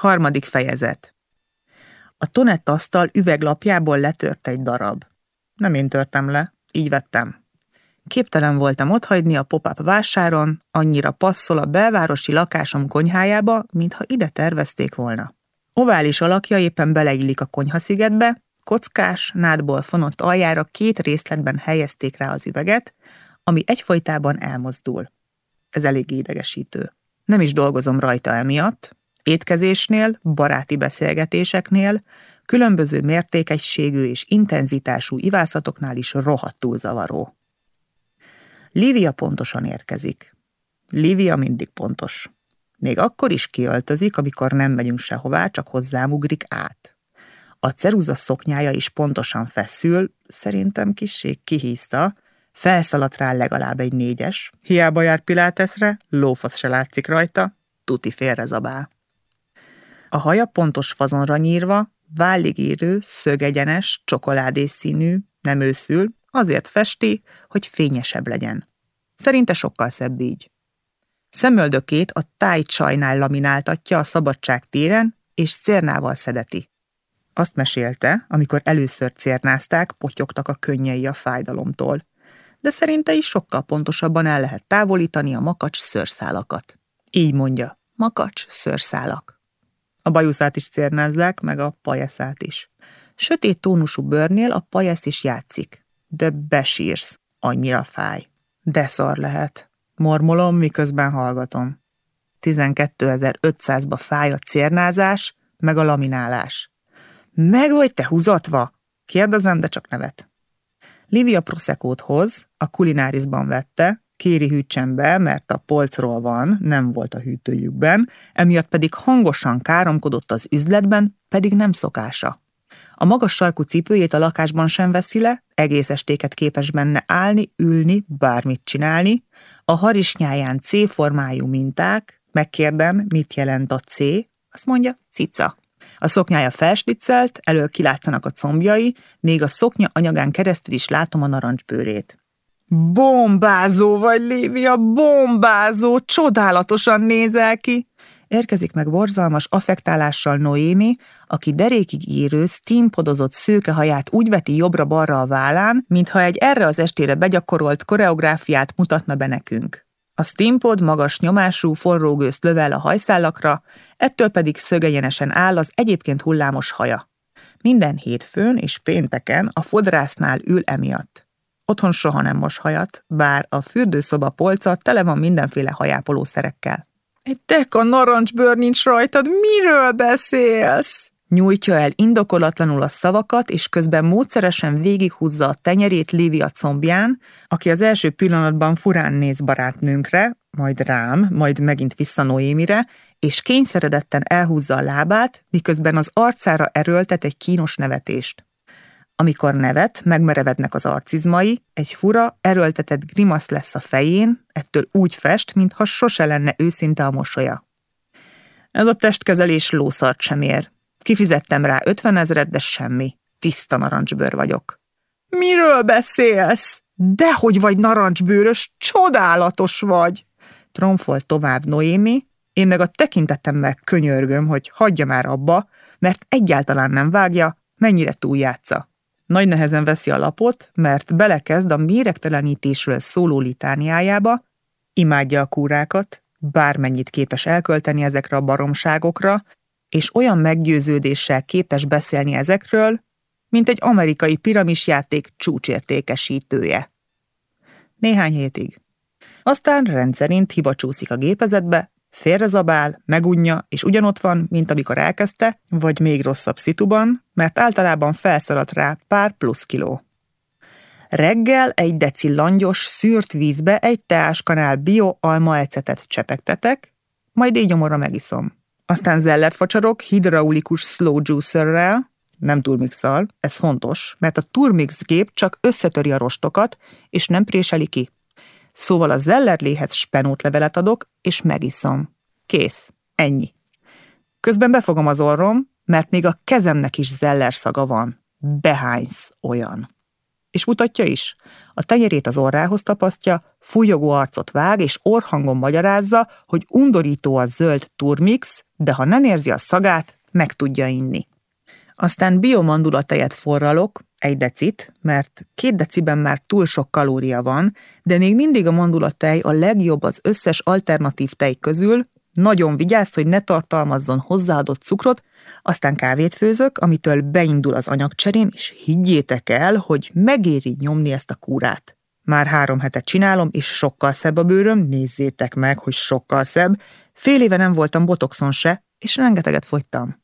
Harmadik fejezet. A tonett asztal üveglapjából letört egy darab. Nem én törtem le, így vettem. Képtelen voltam otthagyni a pop-up vásáron, annyira passzol a belvárosi lakásom konyhájába, mintha ide tervezték volna. Ovális alakja éppen beleillik a konyhaszigetbe, kockás, nádból fonott aljára két részletben helyezték rá az üveget, ami egyfolytában elmozdul. Ez elég idegesítő. Nem is dolgozom rajta emiatt, étkezésnél, baráti beszélgetéseknél, különböző mértékegységű és intenzitású ivászatoknál is rohadtul zavaró. Lívia pontosan érkezik. Lívia mindig pontos. Még akkor is kiöltözik, amikor nem megyünk sehová, csak hozzám ugrik át. A ceruza szoknyája is pontosan feszül, szerintem kissé kihízta, felszaladt rá legalább egy négyes, hiába jár Piláteszre, lófasz se látszik rajta, tuti félrezabál. A haja pontos fazonra nyírva, vállig szögegyenes, csokoládés színű, nem őszül, azért festi, hogy fényesebb legyen. Szerinte sokkal szebb így. Szemöldökét a táj csajnál lamináltatja a szabadság téren, és cérnával szedeti. Azt mesélte, amikor először cérnázták, potyogtak a könnyei a fájdalomtól. De szerinte is sokkal pontosabban el lehet távolítani a makacs szőrszálakat. Így mondja, makacs szőrszálak. A bajuszát is cérnázzák, meg a pajeszát is. Sötét tónusú bőrnél a pajesz is játszik. De besírsz, annyira fáj. De szar lehet. Mormolom, miközben hallgatom. 12.500-ba fáj a cérnázás, meg a laminálás. Meg vagy te húzatva? Kérdezem, de csak nevet. Livia Proszekót hoz, a kulinárisban vette, kéri hűtsen be, mert a polcról van, nem volt a hűtőjükben, emiatt pedig hangosan káromkodott az üzletben, pedig nem szokása. A magas sarkú cipőjét a lakásban sem veszi le, egész estéket képes benne állni, ülni, bármit csinálni. A harisnyáján C-formájú minták, megkérdem, mit jelent a C, azt mondja, cica. A szoknyája felsticcelt, elől kilátszanak a combjai, még a szoknya anyagán keresztül is látom a narancsbőrét. Bombázó vagy, Lívia, bombázó, csodálatosan nézel ki. Érkezik meg borzalmas affektálással Noémi, aki derékig írő, steampodozott szőke haját úgy veti jobbra-balra a vállán, mintha egy erre az estére begyakorolt koreográfiát mutatna be nekünk. A steampod magas nyomású forrógőzt lövel a hajszálakra, ettől pedig szögegyenesen áll az egyébként hullámos haja. Minden hétfőn és pénteken a fodrásznál ül emiatt. Otthon soha nem mos hajat, bár a fürdőszoba polca tele van mindenféle hajápolószerekkel. Egy deka narancsbőr nincs rajtad, miről beszélsz? Nyújtja el indokolatlanul a szavakat, és közben módszeresen végighúzza a tenyerét Lívia combján, aki az első pillanatban furán néz barátnőnkre, majd rám, majd megint vissza Noémire, és kényszeredetten elhúzza a lábát, miközben az arcára erőltet egy kínos nevetést. Amikor nevet, megmerevednek az arcizmai, egy fura, erőltetett grimasz lesz a fején, ettől úgy fest, mintha sose lenne őszinte a mosolya. Ez a testkezelés lószart sem ér. Kifizettem rá ötven ezeret, de semmi. Tiszta narancsbőr vagyok. Miről beszélsz? Dehogy vagy narancsbőrös, csodálatos vagy! Tromfolt tovább Noémi, én meg a tekintetemmel könyörgöm, hogy hagyja már abba, mert egyáltalán nem vágja, mennyire túljátsza. Nagy nehezen veszi a lapot, mert belekezd a méregtelenítésről szóló litániájába, imádja a kúrákat, bármennyit képes elkölteni ezekre a baromságokra, és olyan meggyőződéssel képes beszélni ezekről, mint egy amerikai piramisjáték csúcsértékesítője. Néhány hétig. Aztán rendszerint hiba csúszik a gépezetbe, félrezabál, megunja, és ugyanott van, mint amikor elkezdte, vagy még rosszabb szituban, mert általában felszaladt rá pár plusz kiló. Reggel egy deci langyos, szűrt vízbe egy teáskanál bio ecetet csepegtetek, majd így gyomorra megiszom. Aztán zellert facsarok hidraulikus slow juicerrel, nem turmixal, ez fontos, mert a turmix gép csak összetöri a rostokat, és nem préseli ki. Szóval a zellerléhez spenótlevelet adok, és megiszom. Kész. Ennyi. Közben befogom az orrom, mert még a kezemnek is zeller szaga van. Behánysz olyan. És mutatja is. A tenyerét az orrához tapasztja, fújogó arcot vág, és orhangon magyarázza, hogy undorító a zöld turmix, de ha nem érzi a szagát, meg tudja inni. Aztán biomandulattejet forralok, egy decit, mert két deciben már túl sok kalória van, de még mindig a mandulatej a legjobb az összes alternatív tej közül, nagyon vigyázz, hogy ne tartalmazzon hozzáadott cukrot, aztán kávét főzök, amitől beindul az anyagcserém, és higgyétek el, hogy megéri nyomni ezt a kúrát. Már három hetet csinálom, és sokkal szebb a bőröm, nézzétek meg, hogy sokkal szebb. Fél éve nem voltam botoxon se, és rengeteget fogytam.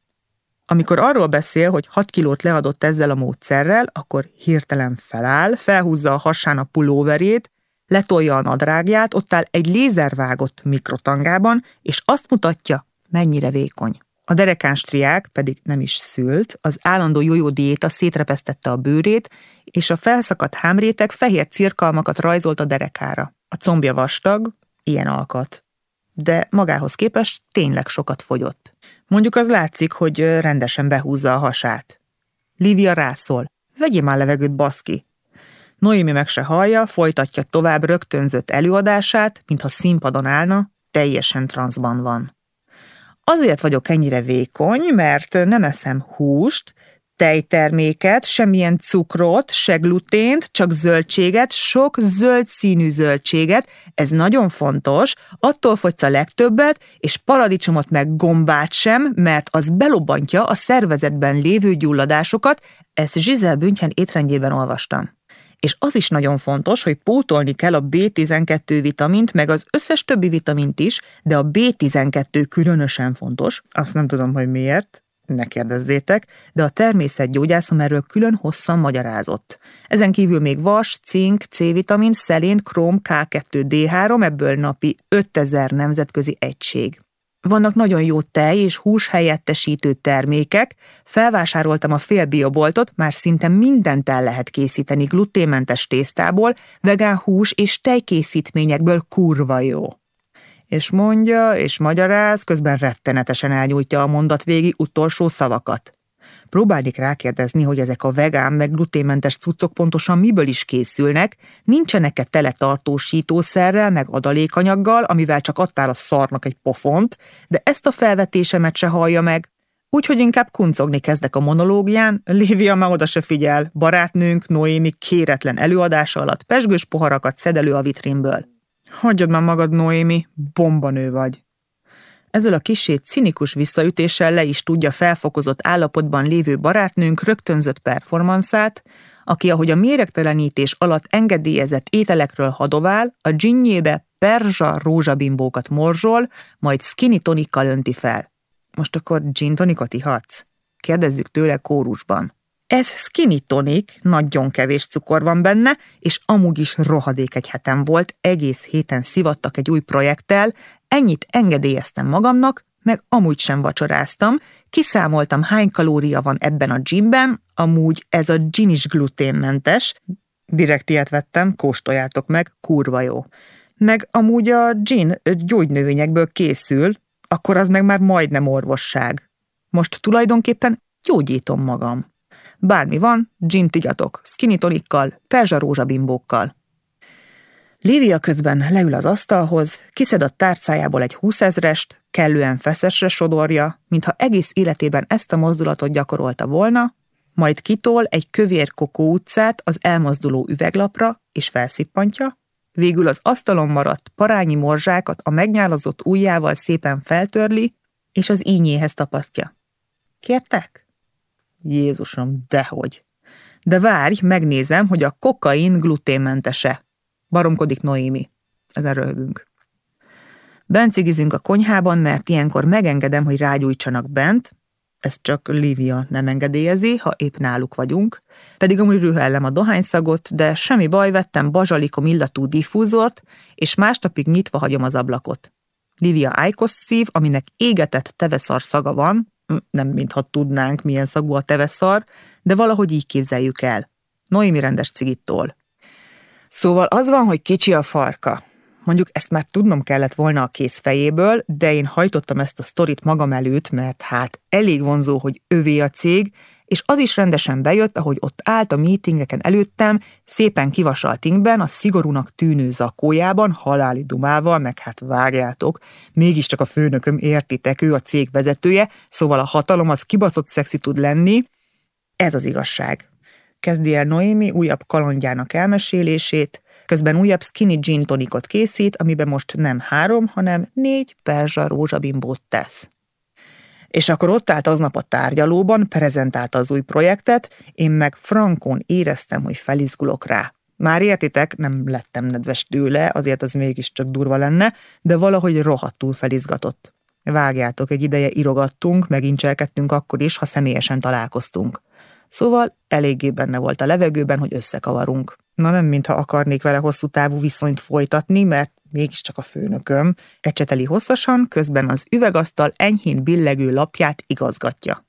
Amikor arról beszél, hogy 6 kilót leadott ezzel a módszerrel, akkor hirtelen feláll, felhúzza a hasán a pulóverét, letolja a nadrágját, ott áll egy lézervágott mikrotangában, és azt mutatja, mennyire vékony. A derekáns triák pedig nem is szült, az állandó jójó diéta szétrepesztette a bőrét, és a felszakadt hámrétek fehér cirkalmakat rajzolt a derekára. A combja vastag, ilyen alkat. De magához képest tényleg sokat fogyott. Mondjuk az látszik, hogy rendesen behúzza a hasát. Lívia rászól. Vegyél már levegőt, baszki. Noémi meg se hallja, folytatja tovább rögtönzött előadását, mintha színpadon állna, teljesen transzban van. Azért vagyok ennyire vékony, mert nem eszem húst, tejterméket, semmilyen cukrot, se glutént, csak zöldséget, sok zöld színű zöldséget, ez nagyon fontos, attól fogysz a legtöbbet, és paradicsomot meg gombát sem, mert az belobbantja a szervezetben lévő gyulladásokat, ezt Zsizel Büntjen étrendjében olvastam. És az is nagyon fontos, hogy pótolni kell a B12 vitamint, meg az összes többi vitamint is, de a B12 különösen fontos, azt nem tudom, hogy miért, ne kérdezzétek, de a természetgyógyászom erről külön hosszan magyarázott. Ezen kívül még vas, cink, C-vitamin, szelén, króm, K2, D3, ebből napi 5000 nemzetközi egység. Vannak nagyon jó tej és hús helyettesítő termékek, felvásároltam a félbioboltot, már szinte mindent el lehet készíteni gluténmentes tésztából, vegán hús és tejkészítményekből kurva jó és mondja, és magyaráz, közben rettenetesen elnyújtja a mondat végi utolsó szavakat. Próbálnék rákérdezni, hogy ezek a vegán meg gluténmentes cuccok pontosan miből is készülnek, nincsenek-e tele tartósítószerrel meg adalékanyaggal, amivel csak adtál a szarnak egy pofont, de ezt a felvetésemet se hallja meg. Úgyhogy inkább kuncogni kezdek a monológián, Lívia már oda se figyel, barátnőnk Noémi kéretlen előadása alatt pesgős poharakat szed elő a vitrínből. Hagyjad már magad, Noémi, bombanő vagy. Ezzel a kisét cinikus visszaütéssel le is tudja felfokozott állapotban lévő barátnőnk rögtönzött performanszát, aki ahogy a méregtelenítés alatt engedélyezett ételekről hadovál, a dzsinnyébe perzsa rózsabimbókat morzsol, majd skinny tonikkal önti fel. Most akkor gin tonikot ihatsz? Kérdezzük tőle kórusban. Ez skinny tonik, nagyon kevés cukor van benne, és amúgy is rohadék egy hetem volt, egész héten szivattak egy új projekttel, ennyit engedélyeztem magamnak, meg amúgy sem vacsoráztam, kiszámoltam hány kalória van ebben a gymben, amúgy ez a gin is gluténmentes, direkt ilyet vettem, kóstoljátok meg, kurva jó. Meg amúgy a gin gyógynövényekből készül, akkor az meg már majdnem orvosság. Most tulajdonképpen gyógyítom magam. Bármi van, gin igyatok, skinny tonikkal, perzsa rózsabimbókkal. Lívia közben leül az asztalhoz, kiszed a tárcájából egy húszezrest, kellően feszesre sodorja, mintha egész életében ezt a mozdulatot gyakorolta volna, majd kitol egy kövér kokó utcát az elmozduló üveglapra, és felszippantja, végül az asztalon maradt parányi morzsákat a megnyálazott ujjával szépen feltörli, és az ínyéhez tapasztja. Kértek? Jézusom, dehogy. De várj, megnézem, hogy a kokain gluténmentese. Baromkodik Noémi. Ezen röhögünk. Bencigizünk a konyhában, mert ilyenkor megengedem, hogy rágyújtsanak bent, ezt csak Lívia nem engedélyezi, ha épp náluk vagyunk, pedig amúgy rühellem a dohányszagot, de semmi baj, vettem bazsalikom illatú diffúzort, és másnapig nyitva hagyom az ablakot. Lívia ájkos szív, aminek égetett teveszar szaga van, nem mintha tudnánk, milyen szagú a teveszar, de valahogy így képzeljük el. Noémi rendes cigittól. Szóval az van, hogy kicsi a farka. Mondjuk ezt már tudnom kellett volna a kész fejéből, de én hajtottam ezt a sztorit magam előtt, mert hát elég vonzó, hogy övé a cég, és az is rendesen bejött, ahogy ott állt a meetingeken előttem, szépen kivasalt inkben, a szigorúnak tűnő zakójában, haláli dumával, meg hát vágjátok, mégiscsak a főnököm értitek, ő a cég vezetője, szóval a hatalom az kibaszott szexi tud lenni. Ez az igazság. Kezdi el Noémi újabb kalandjának elmesélését, közben újabb skinny gin tonikot készít, amiben most nem három, hanem négy perzsa rózsabimbót tesz. És akkor ott állt aznap a tárgyalóban, prezentálta az új projektet, én meg frankon éreztem, hogy felizgulok rá. Már értitek, nem lettem nedves tőle, azért az mégiscsak durva lenne, de valahogy rohadtul felizgatott. Vágjátok, egy ideje irogattunk, megincselkedtünk akkor is, ha személyesen találkoztunk. Szóval eléggé benne volt a levegőben, hogy összekavarunk. Na nem, mintha akarnék vele hosszú távú viszonyt folytatni, mert mégiscsak a főnököm, ecseteli hosszasan, közben az üvegasztal enyhén billegő lapját igazgatja.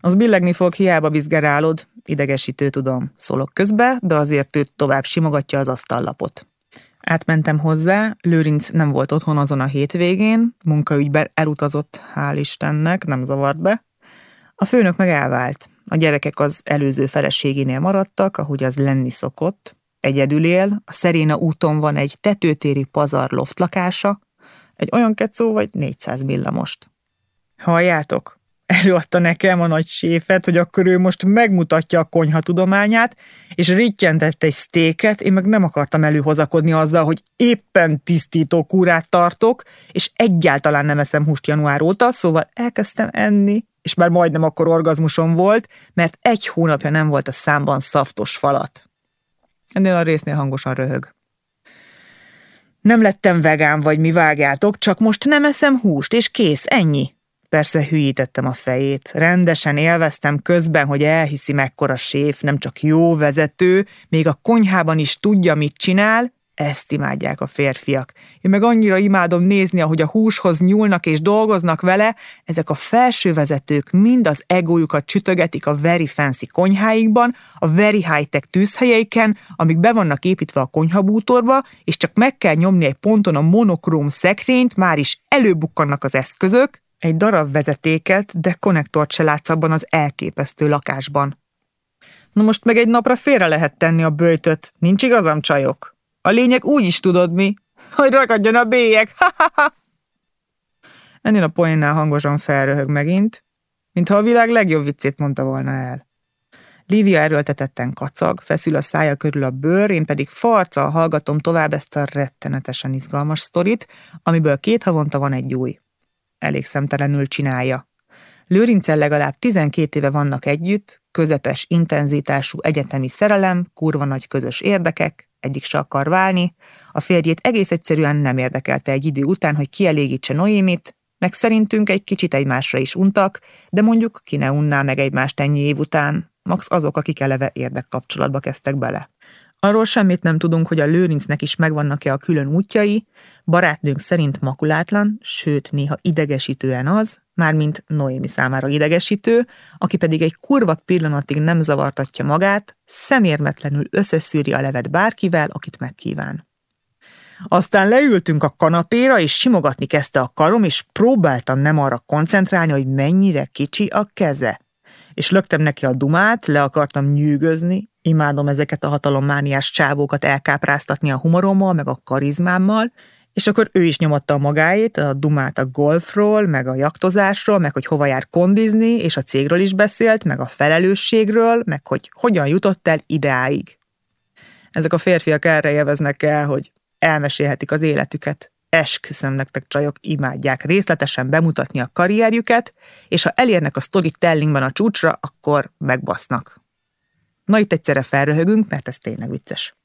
Az billegni fog, hiába bizgerálod, idegesítő tudom, szólok közbe, de azért őt tovább simogatja az asztallapot. Átmentem hozzá, Lőrinc nem volt otthon azon a hétvégén, munkaügyben elutazott, hál' Istennek, nem zavart be. A főnök meg elvált. A gyerekek az előző feleségénél maradtak, ahogy az lenni szokott, Egyedül él, a Szeréna úton van egy tetőtéri pazar loft lakása, egy olyan kecó vagy 400 villamost. Halljátok? Előadta nekem a nagy séfet, hogy akkor ő most megmutatja a konyha tudományát, és rittyentett egy sztéket, én meg nem akartam előhozakodni azzal, hogy éppen tisztító kúrát tartok, és egyáltalán nem eszem húst január óta, szóval elkezdtem enni, és már majdnem akkor orgazmusom volt, mert egy hónapja nem volt a számban szaftos falat. Ennél a résznél hangosan röhög. Nem lettem vegán, vagy mi vágjátok, csak most nem eszem húst, és kész, ennyi. Persze hülyítettem a fejét. Rendesen élveztem közben, hogy elhiszi mekkora séf, nem csak jó vezető, még a konyhában is tudja, mit csinál, ezt imádják a férfiak. Én meg annyira imádom nézni, ahogy a húshoz nyúlnak és dolgoznak vele, ezek a felsővezetők mind az egójukat csütögetik a very fancy konyháikban, a very high-tech tűzhelyeiken, amik be vannak építve a konyhabútorba, és csak meg kell nyomni egy ponton a monokróm szekrényt, már is előbukkannak az eszközök, egy darab vezetéket, de konnektort se látsz abban az elképesztő lakásban. Na most meg egy napra félre lehet tenni a bőjtöt, nincs igazam, csajok? A lényeg úgy is tudod mi, hogy rakadjon a bélyek. Ennél a poénnál hangosan felröhög megint, mintha a világ legjobb viccét mondta volna el. Lívia erőltetetten kacag, feszül a szája körül a bőr, én pedig farccal hallgatom tovább ezt a rettenetesen izgalmas sztorit, amiből két havonta van egy új. Elég szemtelenül csinálja. Lőrincel legalább 12 éve vannak együtt, közepes intenzitású egyetemi szerelem, kurva nagy közös érdekek, egyik se akar válni, a férjét egész egyszerűen nem érdekelte egy idő után, hogy kielégítse Noémit, meg szerintünk egy kicsit egymásra is untak, de mondjuk ki ne unná meg egymást ennyi év után, max azok, akik eleve érdekkapcsolatba kezdtek bele. Arról semmit nem tudunk, hogy a lőrincnek is megvannak-e a külön útjai, barátnőnk szerint makulátlan, sőt néha idegesítően az, mármint Noémi számára idegesítő, aki pedig egy kurva pillanatig nem zavartatja magát, szemérmetlenül összeszűri a levet bárkivel, akit megkíván. Aztán leültünk a kanapéra, és simogatni kezdte a karom, és próbáltam nem arra koncentrálni, hogy mennyire kicsi a keze. És löktem neki a dumát, le akartam nyűgözni, imádom ezeket a hatalommániás csávókat elkápráztatni a humorommal, meg a karizmámmal, és akkor ő is nyomatta a magáét, a dumát a golfról, meg a jaktozásról, meg hogy hova jár kondizni, és a cégről is beszélt, meg a felelősségről, meg hogy hogyan jutott el ideáig. Ezek a férfiak erre élveznek el, hogy elmesélhetik az életüket. Esküszöm nektek, csajok, imádják részletesen bemutatni a karrierjüket, és ha elérnek a storytellingben a csúcsra, akkor megbasznak. Na itt egyszerre felröhögünk, mert ez tényleg vicces.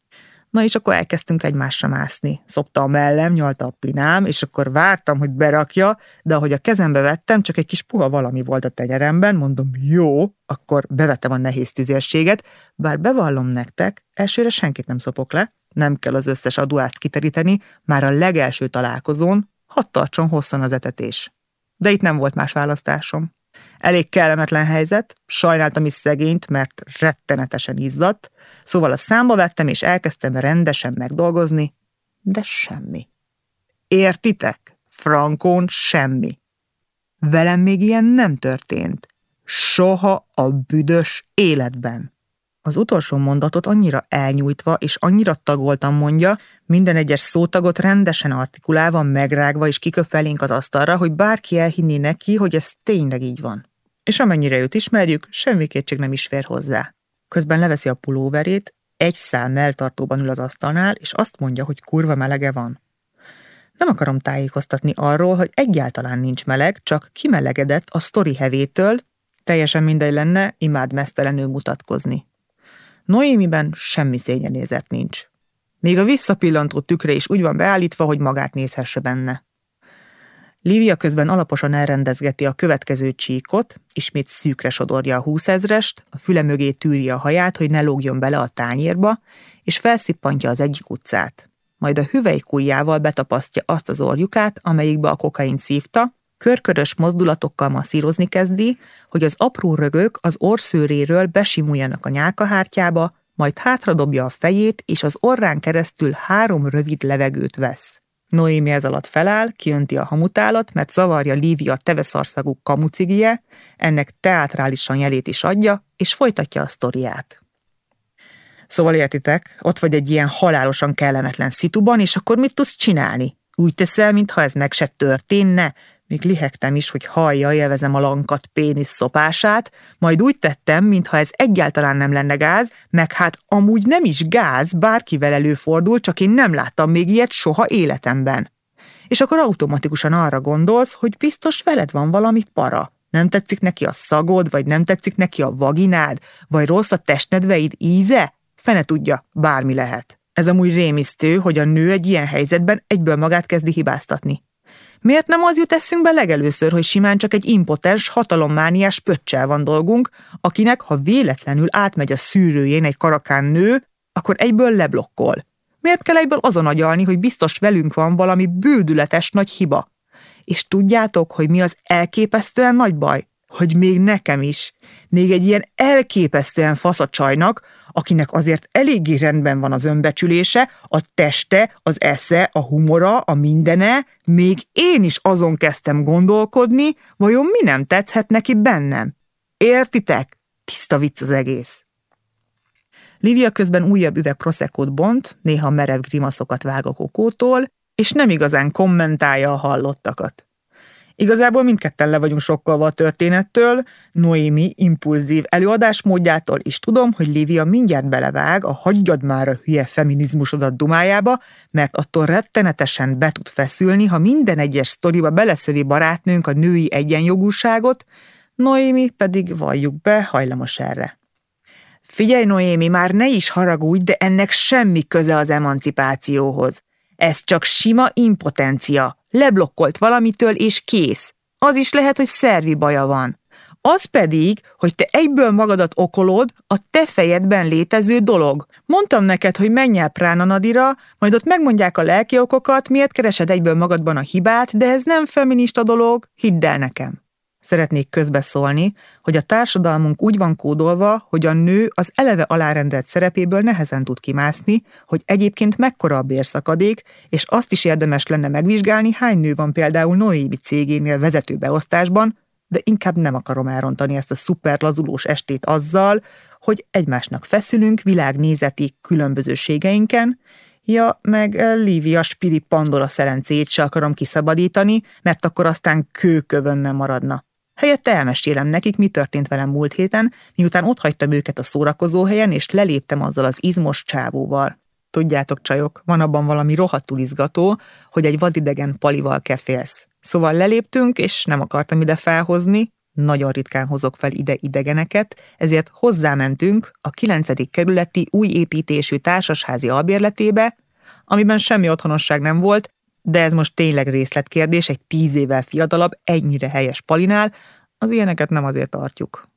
Na és akkor elkezdtünk egymásra mászni. Szopta a mellem, nyalta a pinám, és akkor vártam, hogy berakja, de ahogy a kezembe vettem, csak egy kis puha valami volt a tenyeremben, mondom, jó, akkor bevettem a nehéz tüzérséget, bár bevallom nektek, elsőre senkit nem szopok le, nem kell az összes adóást kiteríteni, már a legelső találkozón, hadd tartson hosszan az etetés. De itt nem volt más választásom. Elég kellemetlen helyzet, sajnáltam is szegényt, mert rettenetesen izzadt, szóval a számba vettem, és elkezdtem rendesen megdolgozni, de semmi. Értitek? Frankón semmi. Velem még ilyen nem történt. Soha a büdös életben. Az utolsó mondatot annyira elnyújtva és annyira tagoltan mondja, minden egyes szótagot rendesen artikulálva, megrágva és kiköpvelénk az asztalra, hogy bárki elhinné neki, hogy ez tényleg így van. És amennyire őt ismerjük, semmi kétség nem is fér hozzá. Közben leveszi a pulóverét, egy szál melltartóban ül az asztalnál, és azt mondja, hogy kurva melege van. Nem akarom tájékoztatni arról, hogy egyáltalán nincs meleg, csak kimelegedett a sztori hevétől, teljesen mindegy lenne, imád mesztelenül mutatkozni. Noémiben semmi szégyenézet nincs. Még a visszapillantó tükre is úgy van beállítva, hogy magát nézhesse benne. Lívia közben alaposan elrendezgeti a következő csíkot, ismét szűkre sodorja a húszezrest, a füle mögé tűri a haját, hogy ne lógjon bele a tányérba, és felszippantja az egyik utcát. Majd a hüvelykujjával betapasztja azt az orjukát, amelyikbe a kokain szívta, körkörös mozdulatokkal masszírozni kezdi, hogy az apró rögök az orszőréről besimuljanak a nyálkahártyába, majd hátradobja a fejét, és az orrán keresztül három rövid levegőt vesz. Noémi ez alatt feláll, kiönti a hamutálat, mert zavarja Lívia teveszarszagú kamucigie, ennek teátrálisan jelét is adja, és folytatja a sztoriát. Szóval értitek, ott vagy egy ilyen halálosan kellemetlen szituban, és akkor mit tudsz csinálni? Úgy teszel, mintha ez meg se történne, még lihegtem is, hogy hallja, élvezem a lankat pénisz szopását, majd úgy tettem, mintha ez egyáltalán nem lenne gáz, meg hát amúgy nem is gáz, bárkivel előfordul, csak én nem láttam még ilyet soha életemben. És akkor automatikusan arra gondolsz, hogy biztos veled van valami para. Nem tetszik neki a szagod, vagy nem tetszik neki a vaginád, vagy rossz a testnedveid íze? Fene tudja, bármi lehet. Ez amúgy rémisztő, hogy a nő egy ilyen helyzetben egyből magát kezdi hibáztatni. Miért nem az jut eszünkbe legelőször, hogy simán csak egy impotens, hatalommániás pöccsel van dolgunk, akinek, ha véletlenül átmegy a szűrőjén egy karakán nő, akkor egyből leblokkol. Miért kell egyből azon agyalni, hogy biztos velünk van valami bődületes nagy hiba? És tudjátok, hogy mi az elképesztően nagy baj? Hogy még nekem is, még egy ilyen elképesztően faszacsajnak, akinek azért eléggé rendben van az önbecsülése, a teste, az esze, a humora, a mindene, még én is azon kezdtem gondolkodni, vajon mi nem tetszhet neki bennem. Értitek? Tiszta vicc az egész. Livia közben újabb üveg proszekót bont, néha merev grimaszokat vág a és nem igazán kommentálja a hallottakat. Igazából mindketten le vagyunk sokkolva a történettől, Noémi impulzív előadásmódjától is tudom, hogy Lívia mindjárt belevág a hagyjad már a hülye feminizmusodat dumájába, mert attól rettenetesen be tud feszülni, ha minden egyes sztoriba beleszövi barátnőnk a női egyenjogúságot, Noémi pedig valljuk be, hajlamos erre. Figyelj, Noémi, már ne is haragudj, de ennek semmi köze az emancipációhoz. Ez csak sima impotencia. Leblokkolt valamitől, és kész. Az is lehet, hogy szervi baja van. Az pedig, hogy te egyből magadat okolod, a te fejedben létező dolog. Mondtam neked, hogy menj el Prána Nadira, majd ott megmondják a lelki okokat, miért keresed egyből magadban a hibát, de ez nem feminista dolog, hidd el nekem. Szeretnék közbeszólni, hogy a társadalmunk úgy van kódolva, hogy a nő az eleve alárendelt szerepéből nehezen tud kimászni, hogy egyébként mekkora a bérszakadék, és azt is érdemes lenne megvizsgálni, hány nő van például Noébi cégénél vezető beosztásban, de inkább nem akarom elrontani ezt a szuper lazulós estét azzal, hogy egymásnak feszülünk világnézeti különbözőségeinken, Ja, meg Lívia Spiri Pandora szerencét se akarom kiszabadítani, mert akkor aztán kőkövön nem maradna. Helyette elmesélem nekik, mi történt velem múlt héten, miután ott hagytam őket a szórakozóhelyen, és leléptem azzal az izmos csávóval. Tudjátok, csajok, van abban valami rohadtul izgató, hogy egy vadidegen palival kefélsz. Szóval leléptünk, és nem akartam ide felhozni, nagyon ritkán hozok fel ide idegeneket, ezért hozzámentünk a 9. kerületi új építésű társasházi albérletébe, amiben semmi otthonosság nem volt, de ez most tényleg részletkérdés, egy tíz évvel fiatalabb, ennyire helyes palinál, az ilyeneket nem azért tartjuk.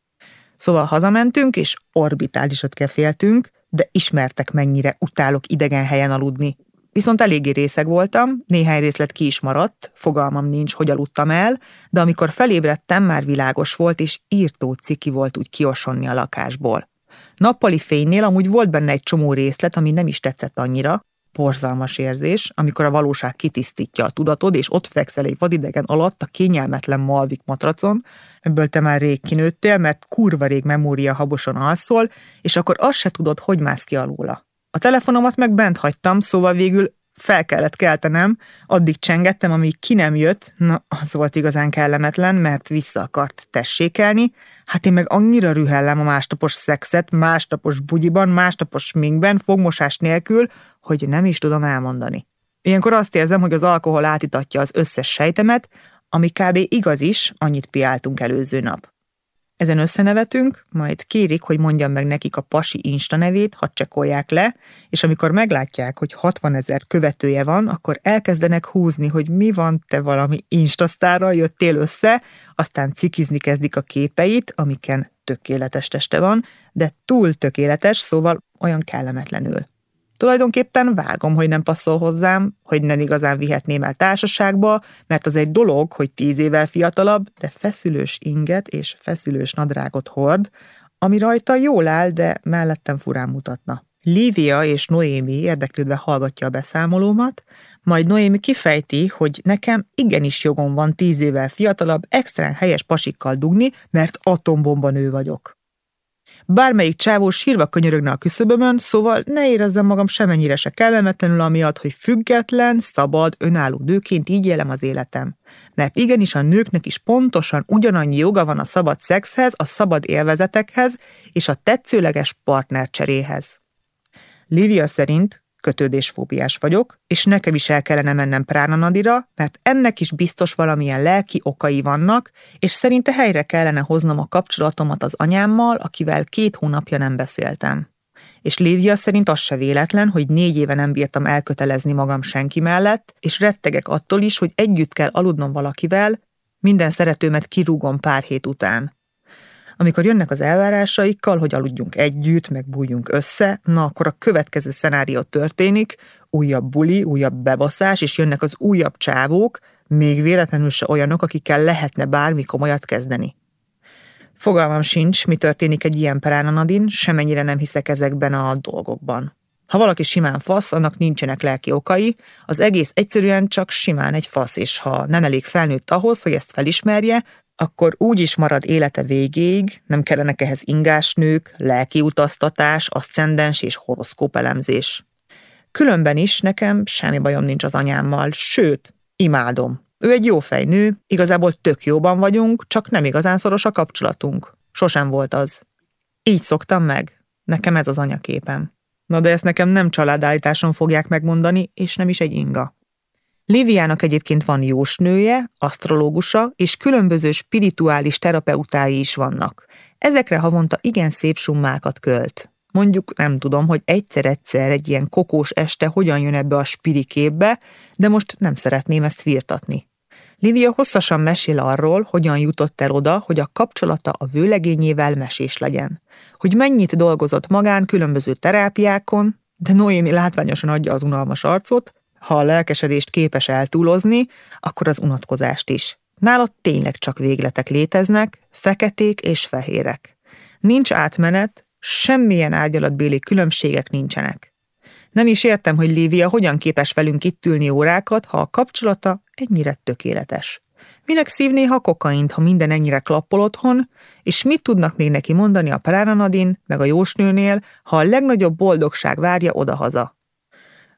Szóval hazamentünk, és orbitálisat keféltünk, de ismertek mennyire utálok idegen helyen aludni. Viszont eléggé részeg voltam, néhány részlet ki is maradt, fogalmam nincs, hogy aludtam el, de amikor felébredtem, már világos volt, és írtó ciki volt úgy kiosonni a lakásból. Nappali fénynél amúgy volt benne egy csomó részlet, ami nem is tetszett annyira, Porzalmas érzés, amikor a valóság kitisztítja a tudatod, és ott fekszel egy vadidegen alatt a kényelmetlen malvik matracon, ebből te már rég kinőttél, mert kurva rég memória habosan alszol, és akkor azt se tudod, hogy mász ki alóla. A telefonomat meg bent hagytam, szóval végül fel kellett keltenem, addig csengettem, amíg ki nem jött, na, az volt igazán kellemetlen, mert vissza akart tessékelni, hát én meg annyira rühellem a másnapos szexet, másnapos bugyiban, másnapos sminkben, fogmosás nélkül, hogy nem is tudom elmondani. Ilyenkor azt érzem, hogy az alkohol átitatja az összes sejtemet, ami kb. igaz is, annyit piáltunk előző nap. Ezen összenevetünk, majd kérik, hogy mondjam meg nekik a pasi Insta nevét, hadd csekolják le, és amikor meglátják, hogy 60 ezer követője van, akkor elkezdenek húzni, hogy mi van, te valami Instasztárral jöttél össze, aztán cikizni kezdik a képeit, amiken tökéletes teste van, de túl tökéletes, szóval olyan kellemetlenül. Tulajdonképpen vágom, hogy nem passzol hozzám, hogy nem igazán vihetném el társaságba, mert az egy dolog, hogy tíz évvel fiatalabb, de feszülős inget és feszülős nadrágot hord, ami rajta jól áll, de mellettem furán mutatna. Lívia és Noémi érdeklődve hallgatja a beszámolómat, majd Noémi kifejti, hogy nekem igenis jogom van tíz évvel fiatalabb, extrán helyes pasikkal dugni, mert atombomba nő vagyok. Bármelyik csávó sírva könyörögne a küszöbömön, szóval ne érezzem magam semennyire se kellemetlenül amiatt, hogy független, szabad, önálló nőként így élem az életem. Mert igenis a nőknek is pontosan ugyanannyi joga van a szabad szexhez, a szabad élvezetekhez és a tetszőleges partnercseréhez. Lívia szerint kötődésfóbiás vagyok, és nekem is el kellene mennem Pránanadira, mert ennek is biztos valamilyen lelki okai vannak, és szerinte helyre kellene hoznom a kapcsolatomat az anyámmal, akivel két hónapja nem beszéltem. És Lévia szerint az se véletlen, hogy négy éve nem bírtam elkötelezni magam senki mellett, és rettegek attól is, hogy együtt kell aludnom valakivel, minden szeretőmet kirúgom pár hét után. Amikor jönnek az elvárásaikkal, hogy aludjunk együtt, meg bújjunk össze, na akkor a következő szenárió történik, újabb buli, újabb bebaszás, és jönnek az újabb csávók, még véletlenül se olyanok, akikkel lehetne bármi komolyat kezdeni. Fogalmam sincs, mi történik egy ilyen peránanadin, semennyire nem hiszek ezekben a dolgokban. Ha valaki simán fasz, annak nincsenek lelki okai, az egész egyszerűen csak simán egy fasz, és ha nem elég felnőtt ahhoz, hogy ezt felismerje, akkor úgy is marad élete végéig, nem kellenek ehhez ingásnők, lelkiutaztatás, aszcendens és horoszkópelemzés. Különben is nekem semmi bajom nincs az anyámmal, sőt, imádom. Ő egy jó fejnő, igazából tök jóban vagyunk, csak nem igazán szoros a kapcsolatunk. Sosem volt az. Így szoktam meg. Nekem ez az anyaképem. Na de ezt nekem nem családállításon fogják megmondani, és nem is egy inga. Liviának egyébként van jósnője, asztrológusa, és különböző spirituális terapeutái is vannak. Ezekre havonta igen szép summákat költ. Mondjuk nem tudom, hogy egyszer-egyszer egy ilyen kokós este hogyan jön ebbe a spiri képbe, de most nem szeretném ezt firtatni. Livia hosszasan mesél arról, hogyan jutott el oda, hogy a kapcsolata a vőlegényével mesés legyen. Hogy mennyit dolgozott magán különböző terápiákon, de Noémi látványosan adja az unalmas arcot, ha a lelkesedést képes eltúlozni, akkor az unatkozást is. Nála tényleg csak végletek léteznek, feketék és fehérek. Nincs átmenet, semmilyen árgyalatbéli különbségek nincsenek. Nem is értem, hogy Lívia hogyan képes velünk itt ülni órákat, ha a kapcsolata ennyire tökéletes. Minek szív néha kokaint, ha minden ennyire klappol otthon, és mit tudnak még neki mondani a Pránanadin, meg a jósnőnél, ha a legnagyobb boldogság várja odahaza?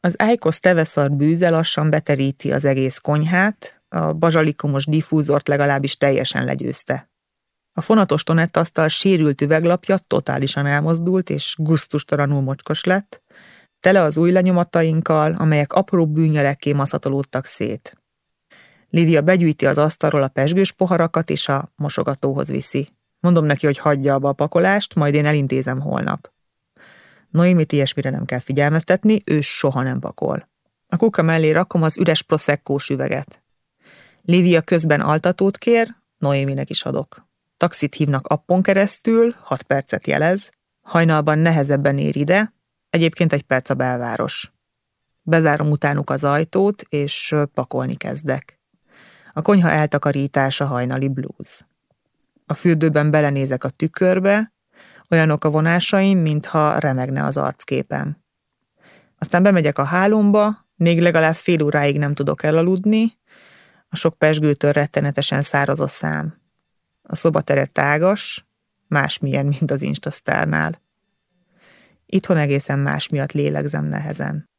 Az Eikos teveszar bűze lassan beteríti az egész konyhát, a bazsalikomos diffúzort legalábbis teljesen legyőzte. A fonatos tonettasztal sérült üveglapja totálisan elmozdult, és guztustalanul mocskos lett, tele az új lenyomatainkkal, amelyek apró bűnyelekké maszatolódtak szét. Lívia begyűjti az asztalról a pesgős poharakat, és a mosogatóhoz viszi. Mondom neki, hogy hagyja abba a pakolást, majd én elintézem holnap. Noémit ilyesmire nem kell figyelmeztetni, ő soha nem pakol. A kuka mellé rakom az üres proszekkós üveget. Lívia közben altatót kér, Noéminek is adok. Taxit hívnak appon keresztül, hat percet jelez, hajnalban nehezebben ér ide, egyébként egy perc a belváros. Bezárom utánuk az ajtót, és pakolni kezdek. A konyha eltakarítása hajnali blues. A fürdőben belenézek a tükörbe, Olyanok a vonásaim, mintha remegne az arcképem. Aztán bemegyek a hálomba, még legalább fél óráig nem tudok elaludni, a sok pesgőtől rettenetesen száraz a szám. A szobatere tágas, másmilyen, mint az Instasztárnál. Itthon egészen más miatt lélegzem nehezen.